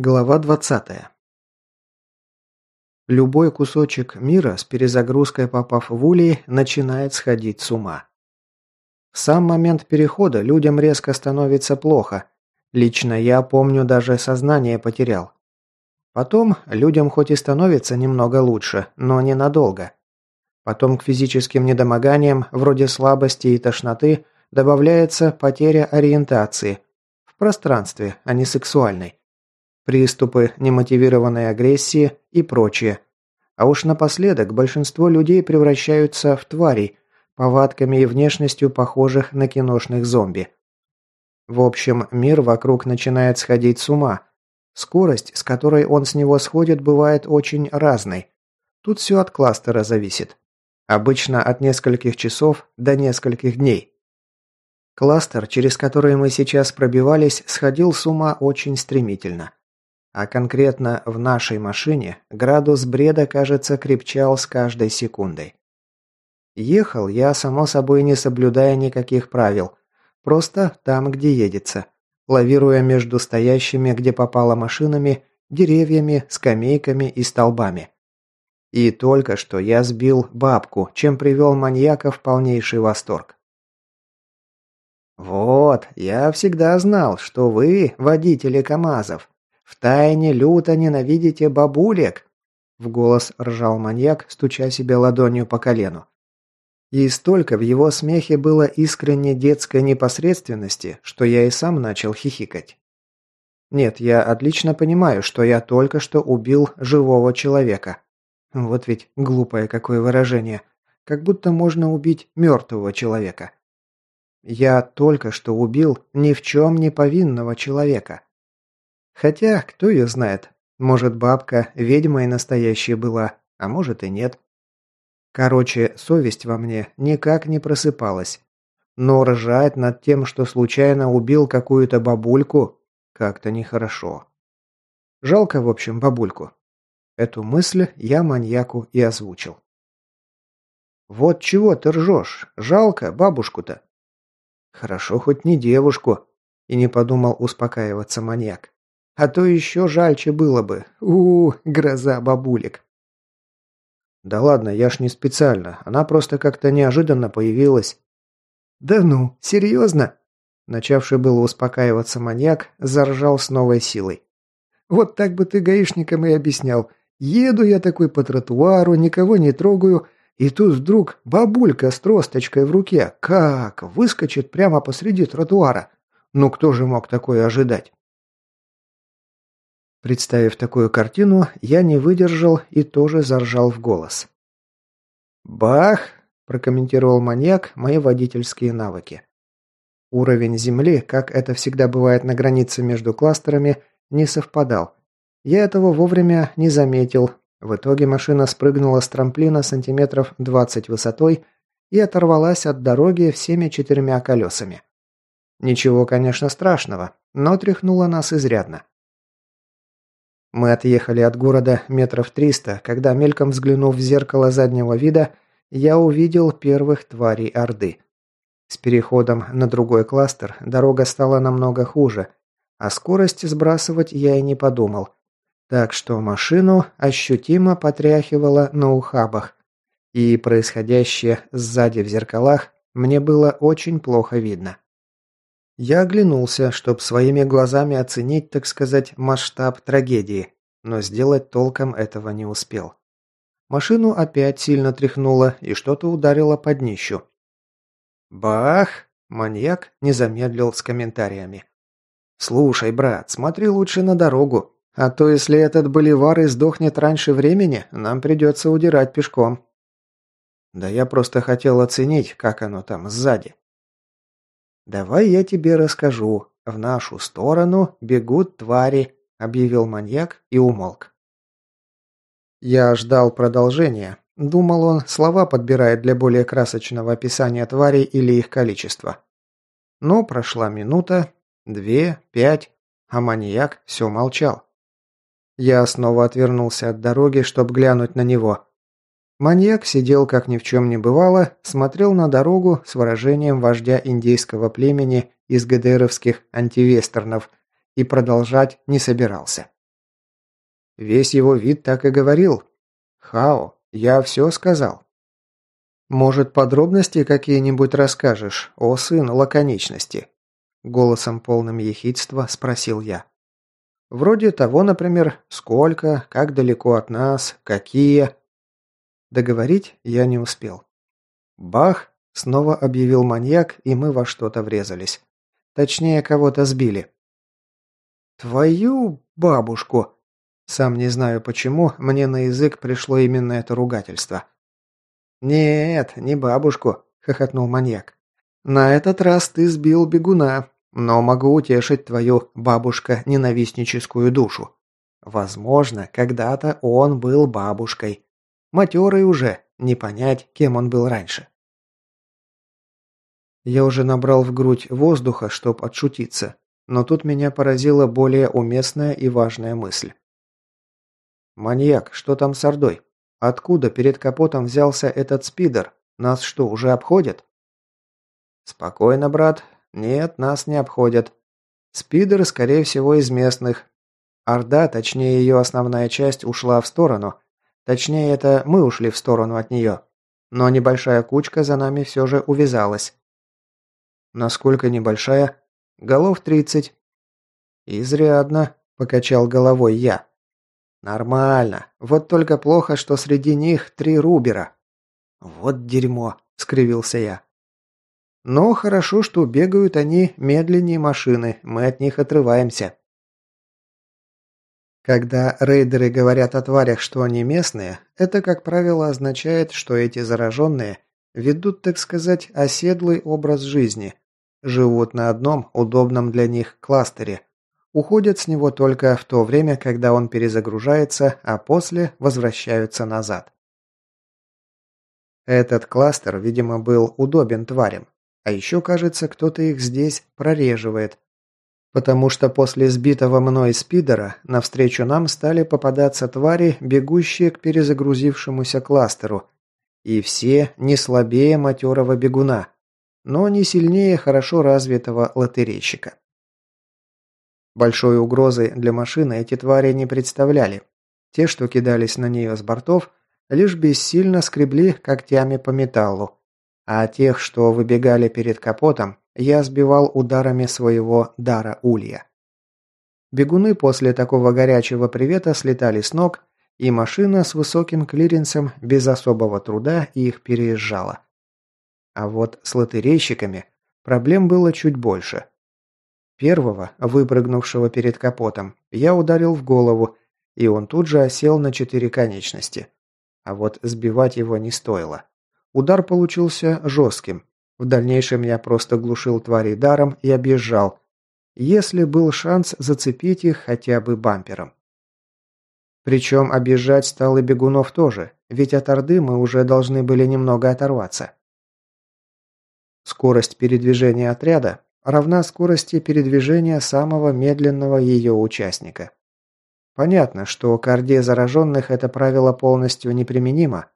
Глава 20. Любой кусочек мира с перезагрузкой попав в улей, начинает сходить с ума. В сам момент перехода людям резко становится плохо. Лично я помню, даже сознание потерял. Потом людям хоть и становится немного лучше, но ненадолго. Потом к физическим недомоганиям, вроде слабости и тошноты, добавляется потеря ориентации в пространстве, а не сексуальной приступы немотивированной агрессии и прочее. А уж напоследок большинство людей превращаются в тварей, повадками и внешностью похожих на киношных зомби. В общем, мир вокруг начинает сходить с ума. Скорость, с которой он с него сходит, бывает очень разной. Тут все от кластера зависит. Обычно от нескольких часов до нескольких дней. Кластер, через который мы сейчас пробивались, сходил с ума очень стремительно. А конкретно в нашей машине градус бреда, кажется, крепчал с каждой секундой. Ехал я, само собой, не соблюдая никаких правил. Просто там, где едется. Лавируя между стоящими, где попало машинами, деревьями, скамейками и столбами. И только что я сбил бабку, чем привел маньяка в полнейший восторг. «Вот, я всегда знал, что вы, водители КАМАЗов, «Втайне люто ненавидите бабулек!» В голос ржал маньяк, стуча себе ладонью по колену. И столько в его смехе было искренней детской непосредственности, что я и сам начал хихикать. Нет, я отлично понимаю, что я только что убил живого человека. Вот ведь глупое какое выражение. Как будто можно убить мертвого человека. Я только что убил ни в чем не повинного человека. Хотя, кто ее знает, может бабка ведьмой настоящей была, а может и нет. Короче, совесть во мне никак не просыпалась. Но ржать над тем, что случайно убил какую-то бабульку, как-то нехорошо. Жалко, в общем, бабульку. Эту мысль я маньяку и озвучил. «Вот чего ты ржешь? Жалко бабушку-то». «Хорошо, хоть не девушку», и не подумал успокаиваться маньяк. А то еще жальче было бы. у, -у гроза бабулек. Да ладно, я ж не специально. Она просто как-то неожиданно появилась. Да ну, серьезно? Начавший было успокаиваться маньяк, заржал с новой силой. Вот так бы ты гаишникам и объяснял. Еду я такой по тротуару, никого не трогаю, и тут вдруг бабулька с тросточкой в руке, как, выскочит прямо посреди тротуара. Ну кто же мог такое ожидать? Представив такую картину, я не выдержал и тоже заржал в голос. «Бах!» – прокомментировал маньяк мои водительские навыки. Уровень земли, как это всегда бывает на границе между кластерами, не совпадал. Я этого вовремя не заметил. В итоге машина спрыгнула с трамплина сантиметров 20 высотой и оторвалась от дороги всеми четырьмя колесами. Ничего, конечно, страшного, но тряхнуло нас изрядно. Мы отъехали от города метров триста, когда, мельком взглянув в зеркало заднего вида, я увидел первых тварей Орды. С переходом на другой кластер дорога стала намного хуже, а скорость сбрасывать я и не подумал. Так что машину ощутимо потряхивало на ухабах, и происходящее сзади в зеркалах мне было очень плохо видно. Я оглянулся, чтобы своими глазами оценить, так сказать, масштаб трагедии, но сделать толком этого не успел. Машину опять сильно тряхнуло и что-то ударило под днищу. «Бах!» – маньяк не замедлил с комментариями. «Слушай, брат, смотри лучше на дорогу, а то если этот боливар издохнет раньше времени, нам придется удирать пешком». «Да я просто хотел оценить, как оно там сзади». «Давай я тебе расскажу. В нашу сторону бегут твари», – объявил маньяк и умолк. Я ждал продолжения. Думал, он слова подбирает для более красочного описания тварей или их количества. Но прошла минута, две, пять, а маньяк все молчал. Я снова отвернулся от дороги, чтобы глянуть на него. Маньяк сидел, как ни в чем не бывало, смотрел на дорогу с выражением вождя индейского племени из ГДРовских антивестернов и продолжать не собирался. Весь его вид так и говорил. «Хао, я все сказал». «Может, подробности какие-нибудь расскажешь, о сын лаконичности?» Голосом полным ехидства спросил я. «Вроде того, например, сколько, как далеко от нас, какие...» Договорить я не успел. Бах! Снова объявил маньяк, и мы во что-то врезались. Точнее, кого-то сбили. «Твою бабушку!» Сам не знаю почему, мне на язык пришло именно это ругательство. «Нет, не бабушку», — хохотнул маньяк. «На этот раз ты сбил бегуна, но могу утешить твою бабушка-ненавистническую душу. Возможно, когда-то он был бабушкой. Матерый уже, не понять, кем он был раньше». Я уже набрал в грудь воздуха, чтоб отшутиться, но тут меня поразила более уместная и важная мысль. «Маньяк, что там с Ордой? Откуда перед капотом взялся этот спидер? Нас что, уже обходят?» «Спокойно, брат. Нет, нас не обходят. Спидер, скорее всего, из местных. Орда, точнее ее основная часть, ушла в сторону. Точнее, это мы ушли в сторону от нее. Но небольшая кучка за нами все же увязалась. Насколько небольшая? Голов тридцать. Изрядно, покачал головой я. «Нормально. Вот только плохо, что среди них три Рубера». «Вот дерьмо», — скривился я. «Но хорошо, что бегают они медленнее машины, мы от них отрываемся». Когда рейдеры говорят о тварях, что они местные, это, как правило, означает, что эти зараженные ведут, так сказать, оседлый образ жизни, живут на одном удобном для них кластере, Уходят с него только в то время, когда он перезагружается, а после возвращаются назад. Этот кластер, видимо, был удобен тварям. А еще, кажется, кто-то их здесь прореживает. Потому что после сбитого мной спидера навстречу нам стали попадаться твари, бегущие к перезагрузившемуся кластеру. И все не слабее матерого бегуна, но не сильнее хорошо развитого лотерейщика. Большой угрозы для машины эти твари не представляли. Те, что кидались на нее с бортов, лишь бессильно скребли когтями по металлу, а тех, что выбегали перед капотом, я сбивал ударами своего дара улья. Бегуны после такого горячего привета слетали с ног, и машина с высоким клиренсом без особого труда их переезжала. А вот с лотерейщиками проблем было чуть больше. Первого, выпрыгнувшего перед капотом, я ударил в голову, и он тут же осел на четыре конечности. А вот сбивать его не стоило. Удар получился жестким. В дальнейшем я просто глушил тварей даром и объезжал, если был шанс зацепить их хотя бы бампером. Причем объезжать стал и бегунов тоже, ведь от Орды мы уже должны были немного оторваться. Скорость передвижения отряда равна скорости передвижения самого медленного ее участника. Понятно, что к орде зараженных это правило полностью неприменимо.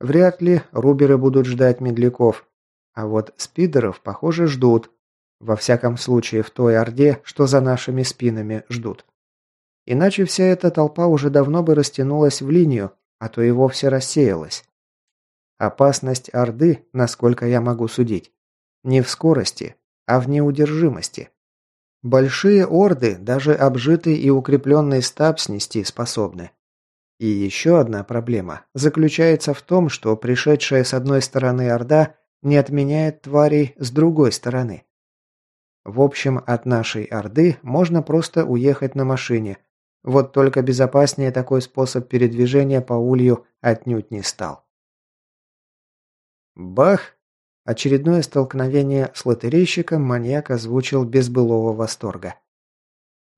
Вряд ли руберы будут ждать медляков, а вот спидеров, похоже, ждут. Во всяком случае, в той орде, что за нашими спинами ждут. Иначе вся эта толпа уже давно бы растянулась в линию, а то и вовсе рассеялась. Опасность Орды, насколько я могу судить, не в скорости, а в неудержимости. Большие орды даже обжитый и укрепленный стаб снести способны. И еще одна проблема заключается в том, что пришедшая с одной стороны орда не отменяет тварей с другой стороны. В общем, от нашей орды можно просто уехать на машине. Вот только безопаснее такой способ передвижения по улью отнюдь не стал. Бах! Очередное столкновение с лотерейщиком маньяк озвучил без былого восторга.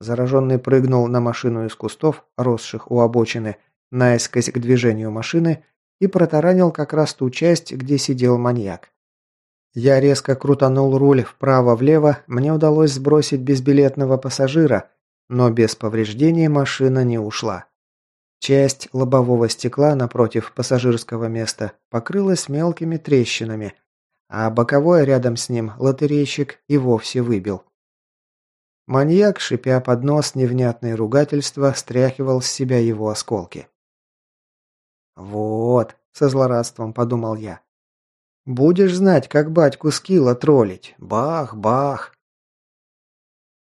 Зараженный прыгнул на машину из кустов, росших у обочины, наискось к движению машины, и протаранил как раз ту часть, где сидел маньяк. Я резко крутанул руль вправо-влево, мне удалось сбросить безбилетного пассажира, но без повреждений машина не ушла. Часть лобового стекла напротив пассажирского места покрылась мелкими трещинами – а боковой рядом с ним лотерейщик и вовсе выбил. Маньяк, шипя под нос невнятные ругательства, стряхивал с себя его осколки. «Вот», — со злорадством подумал я. «Будешь знать, как батьку скилла троллить. Бах, бах!»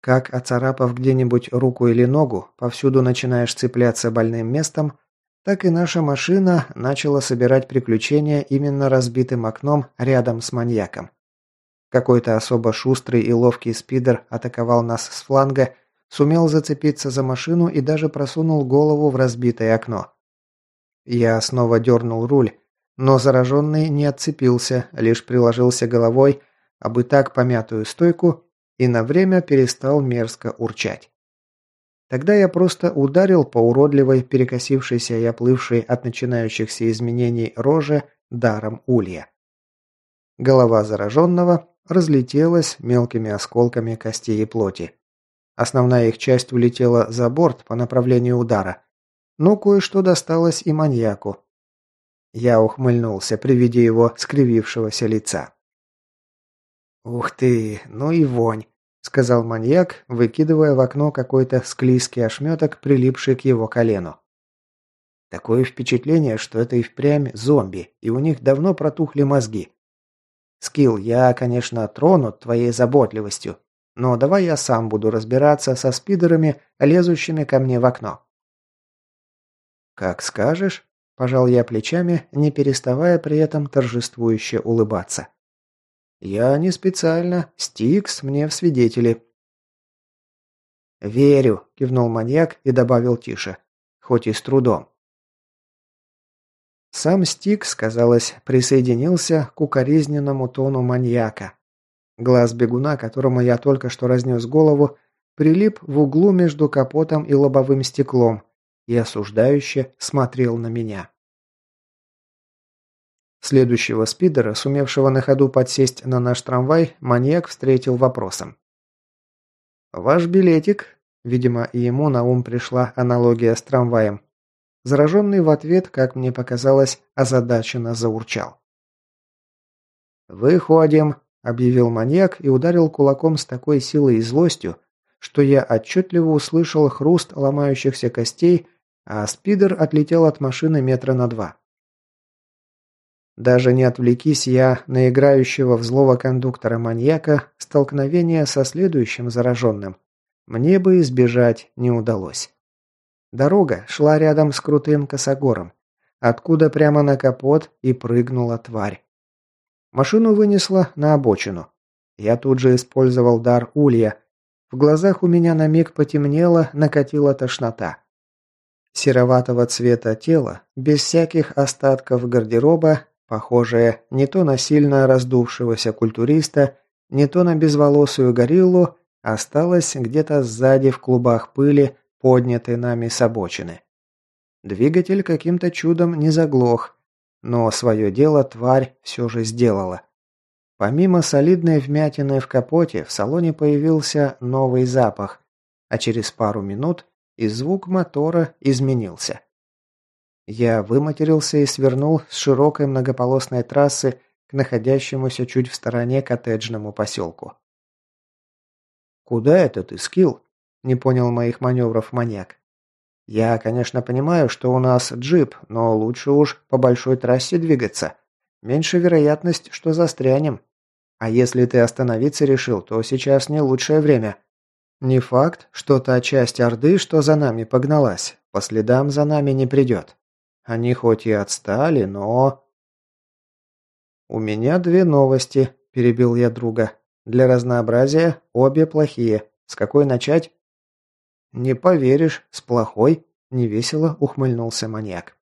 Как, оцарапав где-нибудь руку или ногу, повсюду начинаешь цепляться больным местом, так и наша машина начала собирать приключения именно разбитым окном рядом с маньяком. Какой-то особо шустрый и ловкий спидер атаковал нас с фланга, сумел зацепиться за машину и даже просунул голову в разбитое окно. Я снова дернул руль, но зараженный не отцепился, лишь приложился головой об и так помятую стойку и на время перестал мерзко урчать. Тогда я просто ударил по уродливой, перекосившейся и оплывшей от начинающихся изменений роже даром улья. Голова зараженного разлетелась мелкими осколками костей и плоти. Основная их часть улетела за борт по направлению удара, но кое-что досталось и маньяку. Я ухмыльнулся при виде его скривившегося лица. «Ух ты, ну и вонь!» – сказал маньяк, выкидывая в окно какой-то склизкий ошметок, прилипший к его колену. Такое впечатление, что это и впрямь зомби, и у них давно протухли мозги. Скилл, я, конечно, тронут твоей заботливостью, но давай я сам буду разбираться со спидерами, лезущими ко мне в окно. Как скажешь, пожал я плечами, не переставая при этом торжествующе улыбаться. Я не специально, Стикс мне в свидетели. Верю, кивнул маньяк и добавил тише, хоть и с трудом. Сам Стикс, казалось, присоединился к укоризненному тону маньяка. Глаз бегуна, которому я только что разнес голову, прилип в углу между капотом и лобовым стеклом и осуждающе смотрел на меня. Следующего спидера, сумевшего на ходу подсесть на наш трамвай, маньяк встретил вопросом. «Ваш билетик?» Видимо, и ему на ум пришла аналогия с трамваем. Зараженный в ответ, как мне показалось, озадаченно заурчал. «Выходим», – объявил маньяк и ударил кулаком с такой силой и злостью, что я отчетливо услышал хруст ломающихся костей, а спидер отлетел от машины метра на два. Даже не отвлекись я на играющего в злого кондуктора маньяка, столкновение со следующим зараженным мне бы избежать не удалось. Дорога шла рядом с крутым косогором, откуда прямо на капот и прыгнула тварь. Машину вынесла на обочину. Я тут же использовал дар улья. В глазах у меня на миг потемнело, накатила тошнота. Сероватого цвета тело, без всяких остатков гардероба, похожее не то на сильно раздувшегося культуриста, не то на безволосую гориллу, осталось где-то сзади в клубах пыли, поднятой нами с обочины. Двигатель каким-то чудом не заглох, но свое дело тварь все же сделала. Помимо солидной вмятины в капоте, в салоне появился новый запах, а через пару минут и звук мотора изменился. Я выматерился и свернул с широкой многополосной трассы к находящемуся чуть в стороне коттеджному поселку. «Куда это ты, Скилл?» Не понял моих маневров маньяк. Я, конечно, понимаю, что у нас джип, но лучше уж по большой трассе двигаться. Меньше вероятность, что застрянем. А если ты остановиться решил, то сейчас не лучшее время. Не факт, что та часть Орды, что за нами погналась, по следам за нами не придет. Они хоть и отстали, но... «У меня две новости», – перебил я друга. «Для разнообразия обе плохие. С какой начать?» «Не поверишь, с плохой», – невесело ухмыльнулся маньяк.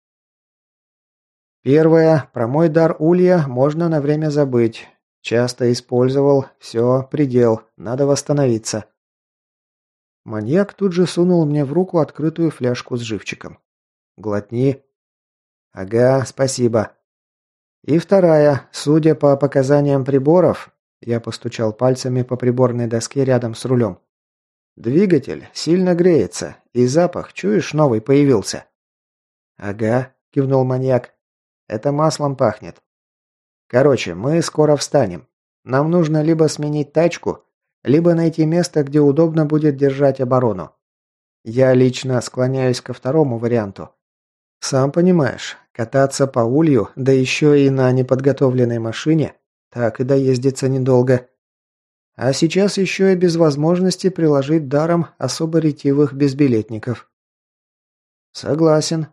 Первое. Про мой дар улья можно на время забыть. Часто использовал. Все, предел. Надо восстановиться. Маньяк тут же сунул мне в руку открытую фляжку с живчиком. Глотни. Ага, спасибо. И вторая. Судя по показаниям приборов, я постучал пальцами по приборной доске рядом с рулем. Двигатель сильно греется, и запах, чуешь, новый появился. Ага, кивнул маньяк. Это маслом пахнет. Короче, мы скоро встанем. Нам нужно либо сменить тачку, либо найти место, где удобно будет держать оборону. Я лично склоняюсь ко второму варианту. Сам понимаешь, кататься по улью, да еще и на неподготовленной машине, так и доездится недолго. А сейчас еще и без возможности приложить даром особо ретивых безбилетников. Согласен,